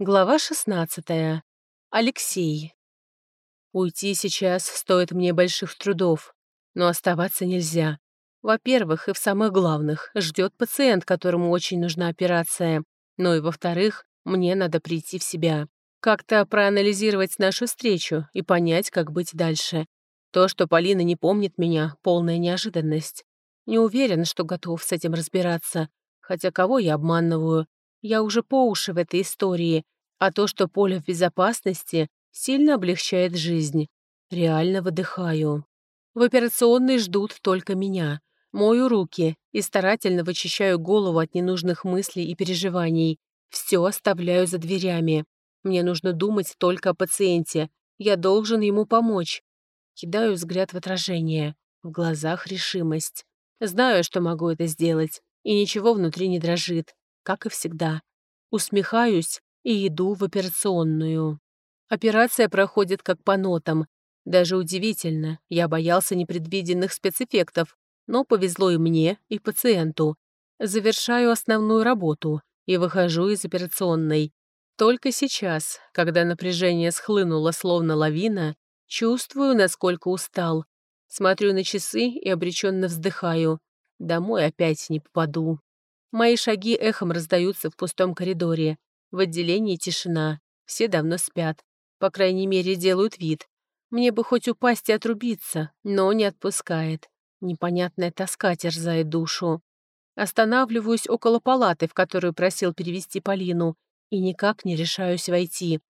Глава 16. Алексей. Уйти сейчас стоит мне больших трудов, но оставаться нельзя. Во-первых, и в самых главных, ждет пациент, которому очень нужна операция. Ну и во-вторых, мне надо прийти в себя. Как-то проанализировать нашу встречу и понять, как быть дальше. То, что Полина не помнит меня, полная неожиданность. Не уверен, что готов с этим разбираться. Хотя кого я обманываю? Я уже по уши в этой истории, а то, что поле в безопасности, сильно облегчает жизнь. Реально выдыхаю. В операционной ждут только меня. Мою руки и старательно вычищаю голову от ненужных мыслей и переживаний. Все оставляю за дверями. Мне нужно думать только о пациенте. Я должен ему помочь. Кидаю взгляд в отражение. В глазах решимость. Знаю, что могу это сделать. И ничего внутри не дрожит как и всегда. Усмехаюсь и иду в операционную. Операция проходит как по нотам. Даже удивительно, я боялся непредвиденных спецэффектов, но повезло и мне, и пациенту. Завершаю основную работу и выхожу из операционной. Только сейчас, когда напряжение схлынуло словно лавина, чувствую, насколько устал. Смотрю на часы и обреченно вздыхаю. Домой опять не попаду. Мои шаги эхом раздаются в пустом коридоре. В отделении тишина. Все давно спят. По крайней мере, делают вид. Мне бы хоть упасть и отрубиться, но не отпускает. Непонятная тоска терзает душу. Останавливаюсь около палаты, в которую просил перевести Полину, и никак не решаюсь войти.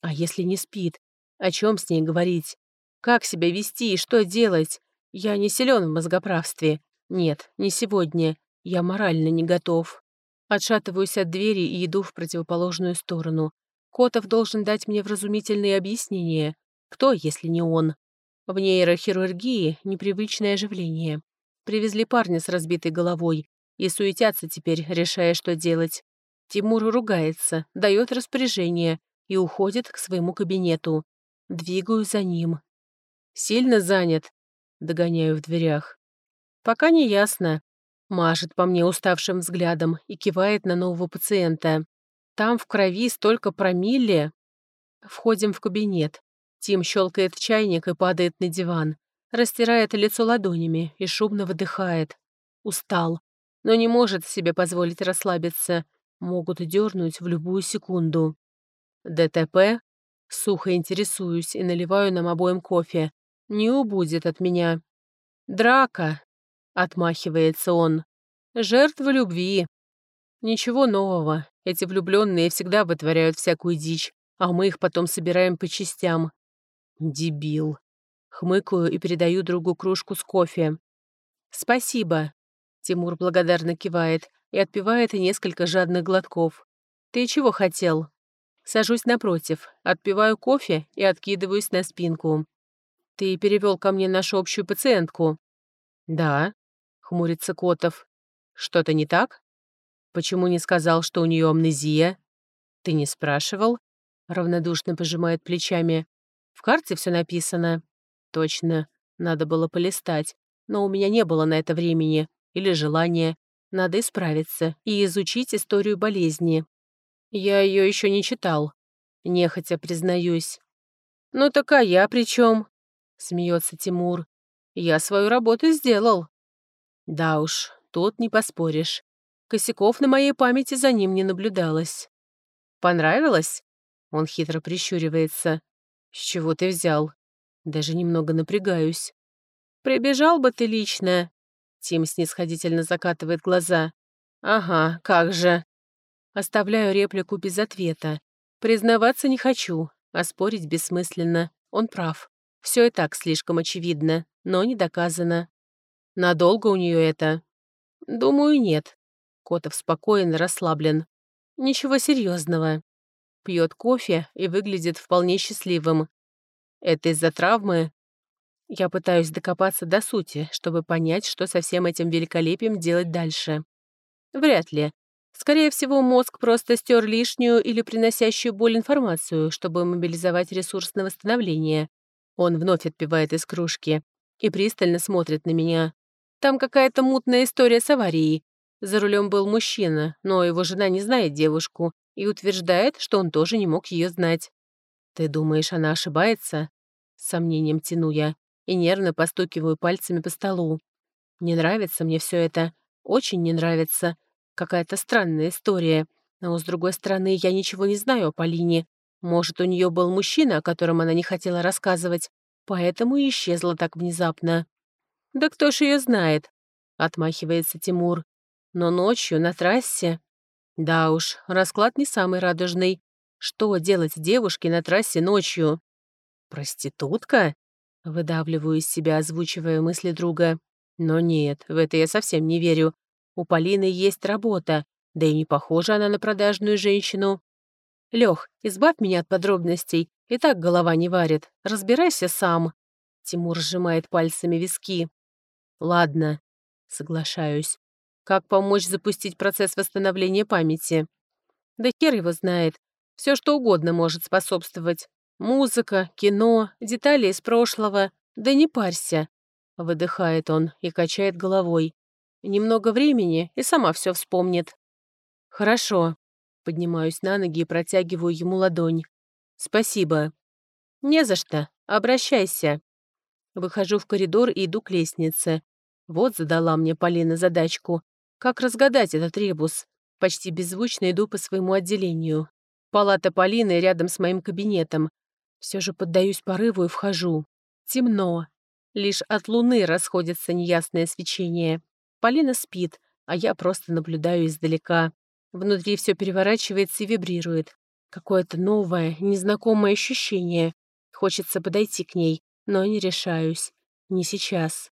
А если не спит? О чем с ней говорить? Как себя вести и что делать? Я не силен в мозгоправстве. Нет, не сегодня. Я морально не готов. Отшатываюсь от двери и иду в противоположную сторону. Котов должен дать мне вразумительные объяснения. Кто, если не он? В нейрохирургии непривычное оживление. Привезли парня с разбитой головой и суетятся теперь, решая, что делать. Тимур ругается, дает распоряжение и уходит к своему кабинету. Двигаю за ним. «Сильно занят?» — догоняю в дверях. «Пока не ясно. Машет по мне уставшим взглядом и кивает на нового пациента. Там в крови столько промилле. Входим в кабинет. Тим щелкает чайник и падает на диван. Растирает лицо ладонями и шумно выдыхает. Устал. Но не может себе позволить расслабиться. Могут дернуть в любую секунду. ДТП? Сухо интересуюсь и наливаю нам обоим кофе. Не убудет от меня. Драка. Отмахивается он. Жертва любви. Ничего нового. Эти влюбленные всегда вытворяют всякую дичь, а мы их потом собираем по частям. Дебил. Хмыкаю и передаю другу кружку с кофе. «Спасибо», — Тимур благодарно кивает и отпивает несколько жадных глотков. «Ты чего хотел?» Сажусь напротив, отпиваю кофе и откидываюсь на спинку. «Ты перевел ко мне нашу общую пациентку?» «Да», хмурится Котов. «Что-то не так? Почему не сказал, что у нее амнезия? Ты не спрашивал?» Равнодушно пожимает плечами. «В карте все написано». «Точно. Надо было полистать. Но у меня не было на это времени. Или желания. Надо исправиться и изучить историю болезни. Я ее еще не читал. Нехотя признаюсь. «Ну так а я при чем? смеется Тимур. «Я свою работу сделал. Да уж, тут не поспоришь. Косяков на моей памяти за ним не наблюдалось. «Понравилось?» Он хитро прищуривается. «С чего ты взял?» Даже немного напрягаюсь. «Прибежал бы ты лично!» Тим снисходительно закатывает глаза. «Ага, как же!» Оставляю реплику без ответа. Признаваться не хочу, а спорить бессмысленно. Он прав. Все и так слишком очевидно, но не доказано. Надолго у нее это? Думаю, нет. Котов спокоен и расслаблен. Ничего серьезного. Пьет кофе и выглядит вполне счастливым. Это из-за травмы? Я пытаюсь докопаться до сути, чтобы понять, что со всем этим великолепием делать дальше. Вряд ли. Скорее всего, мозг просто стер лишнюю или приносящую боль информацию, чтобы мобилизовать ресурс на восстановление. Он вновь отпивает из кружки и пристально смотрит на меня. Там какая-то мутная история с аварией. За рулем был мужчина, но его жена не знает девушку и утверждает, что он тоже не мог ее знать. «Ты думаешь, она ошибается?» С сомнением тяну я и нервно постукиваю пальцами по столу. Не нравится мне все это. Очень не нравится. Какая-то странная история. Но, с другой стороны, я ничего не знаю о Полине. Может, у нее был мужчина, о котором она не хотела рассказывать, поэтому и исчезла так внезапно. «Да кто ж ее знает?» — отмахивается Тимур. «Но ночью на трассе...» «Да уж, расклад не самый радужный. Что делать девушке на трассе ночью?» «Проститутка?» — выдавливаю из себя, озвучивая мысли друга. «Но нет, в это я совсем не верю. У Полины есть работа, да и не похожа она на продажную женщину. Лех, избавь меня от подробностей, и так голова не варит. Разбирайся сам. Тимур сжимает пальцами виски. Ладно, соглашаюсь. Как помочь запустить процесс восстановления памяти? Да хер его знает. Все что угодно может способствовать. Музыка, кино, детали из прошлого. Да не парься. Выдыхает он и качает головой. Немного времени, и сама все вспомнит. Хорошо. Поднимаюсь на ноги и протягиваю ему ладонь. «Спасибо». «Не за что. Обращайся». Выхожу в коридор и иду к лестнице. Вот задала мне Полина задачку. Как разгадать этот ребус? Почти беззвучно иду по своему отделению. Палата Полины рядом с моим кабинетом. Все же поддаюсь порыву и вхожу. Темно. Лишь от луны расходится неясное свечение. Полина спит, а я просто наблюдаю издалека. Внутри все переворачивается и вибрирует. Какое-то новое, незнакомое ощущение. Хочется подойти к ней, но не решаюсь. Не сейчас.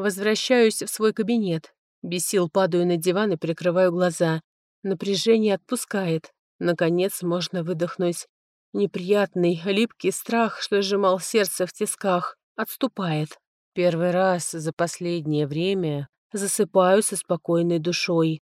Возвращаюсь в свой кабинет. Без сил падаю на диван и прикрываю глаза. Напряжение отпускает. Наконец можно выдохнуть. Неприятный, липкий страх, что сжимал сердце в тисках, отступает. Первый раз за последнее время засыпаю со спокойной душой.